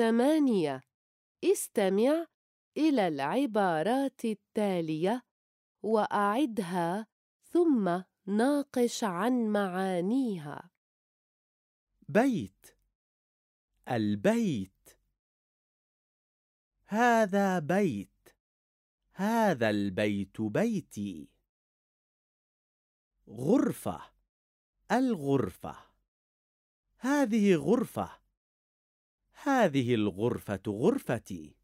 ثمانية استمع إلى العبارات التالية وأعدها ثم ناقش عن معانيها. بيت. البيت. هذا بيت. هذا البيت بيتي. غرفة. الغرفة. هذه غرفة. هذه الغرفة غرفتي.